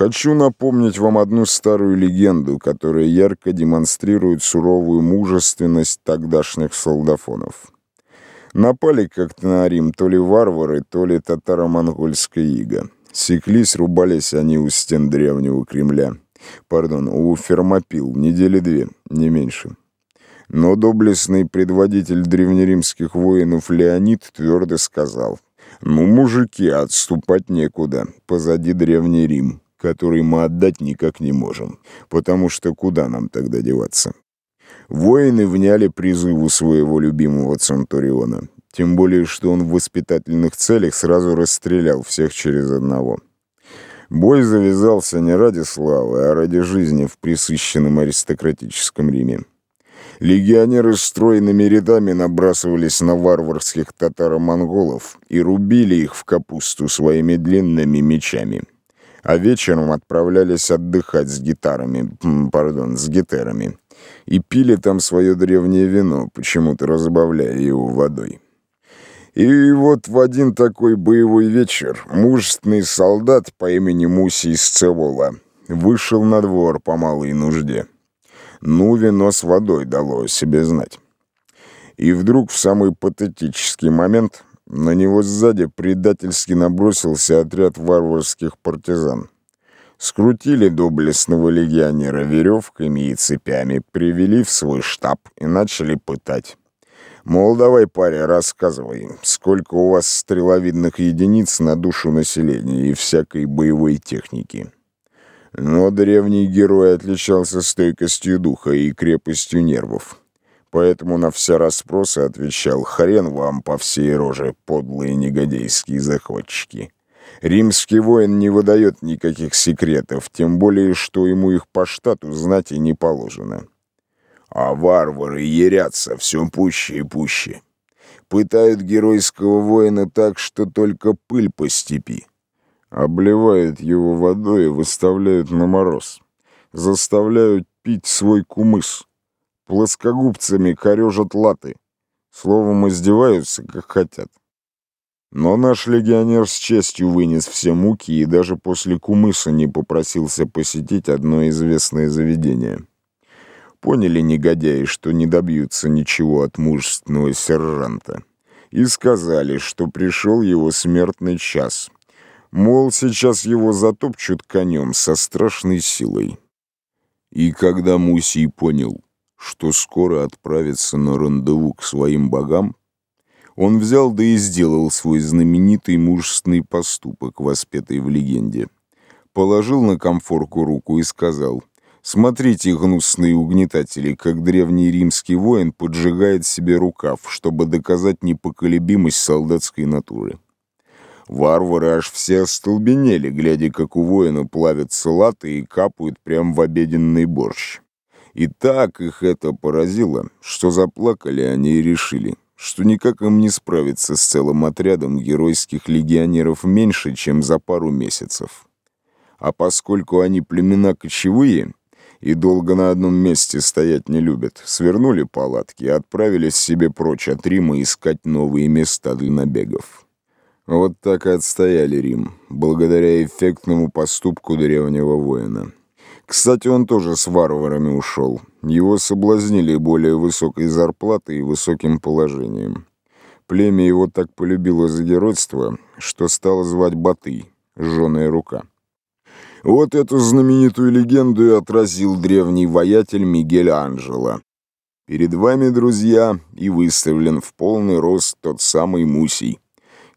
Хочу напомнить вам одну старую легенду, которая ярко демонстрирует суровую мужественность тогдашних солдафонов. Напали как-то на Рим то ли варвары, то ли татаро-монгольская ига. Секлись, рубались они у стен древнего Кремля. Пардон, у Фермопил, недели две, не меньше. Но доблестный предводитель древнеримских воинов Леонид твердо сказал, «Ну, мужики, отступать некуда, позади древний Рим, который мы отдать никак не можем, потому что куда нам тогда деваться?» Воины вняли призыву своего любимого Центуриона, тем более, что он в воспитательных целях сразу расстрелял всех через одного. Бой завязался не ради славы, а ради жизни в присыщенном аристократическом Риме. Легионеры стройными рядами набрасывались на варварских татаро-монголов и рубили их в капусту своими длинными мечами. А вечером отправлялись отдыхать с гитарами, пардон, с гитарами, и пили там свое древнее вино, почему-то разбавляя его водой. И вот в один такой боевой вечер мужественный солдат по имени Муси Сцевола вышел на двор по малой нужде. Ну, вино с водой дало о себе знать. И вдруг в самый патетический момент на него сзади предательски набросился отряд варварских партизан. Скрутили доблестного легионера веревками и цепями, привели в свой штаб и начали пытать. Мол, давай, паря, рассказывай, сколько у вас стреловидных единиц на душу населения и всякой боевой техники. Но древний герой отличался стойкостью духа и крепостью нервов. Поэтому на все расспросы отвечал «Хрен вам по всей роже, подлые негодейские захватчики». Римский воин не выдает никаких секретов, тем более, что ему их по штату знать и не положено. А варвары ярятся все пуще и пуще. Пытают геройского воина так, что только пыль по степи обливают его водой и выставляют на мороз, заставляют пить свой кумыс, плоскогубцами корежат латы, словом, издеваются, как хотят. Но наш легионер с честью вынес все муки и даже после кумыса не попросился посетить одно известное заведение. Поняли негодяи, что не добьются ничего от мужественного сержанта, и сказали, что пришел его смертный час — Мол, сейчас его затопчут конем со страшной силой. И когда Мусий понял, что скоро отправится на рандеву к своим богам, он взял да и сделал свой знаменитый мужественный поступок, воспетый в легенде. Положил на комфорку руку и сказал, «Смотрите, гнусные угнетатели, как древний римский воин поджигает себе рукав, чтобы доказать непоколебимость солдатской натуры». Варвары аж все остолбенели, глядя, как у воина плавятся латы и капают прямо в обеденный борщ. И так их это поразило, что заплакали они и решили, что никак им не справиться с целым отрядом геройских легионеров меньше, чем за пару месяцев. А поскольку они племена кочевые и долго на одном месте стоять не любят, свернули палатки и отправились себе прочь от Рима искать новые места для набегов. Вот так и отстояли Рим, благодаря эффектному поступку древнего воина. Кстати, он тоже с варварами ушел. Его соблазнили более высокой зарплатой и высоким положением. Племя его так полюбило за геройство, что стало звать Батый, жженая рука. Вот эту знаменитую легенду и отразил древний воятель Мигель Анджело. Перед вами, друзья, и выставлен в полный рост тот самый Мусий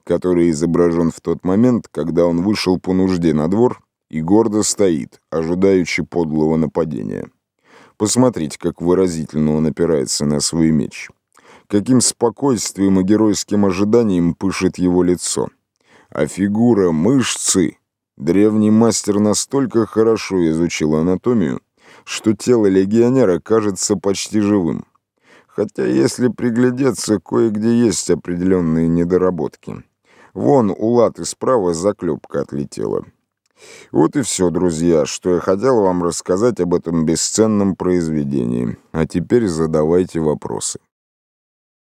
который изображен в тот момент, когда он вышел по нужде на двор и гордо стоит, ожидающий подлого нападения. Посмотрите, как выразительно он опирается на свой меч. Каким спокойствием и геройским ожиданием пышет его лицо. А фигура, мышцы... Древний мастер настолько хорошо изучил анатомию, что тело легионера кажется почти живым. Хотя, если приглядеться, кое-где есть определенные недоработки. Вон у латы справа заклепка отлетела. Вот и все, друзья, что я хотел вам рассказать об этом бесценном произведении. А теперь задавайте вопросы.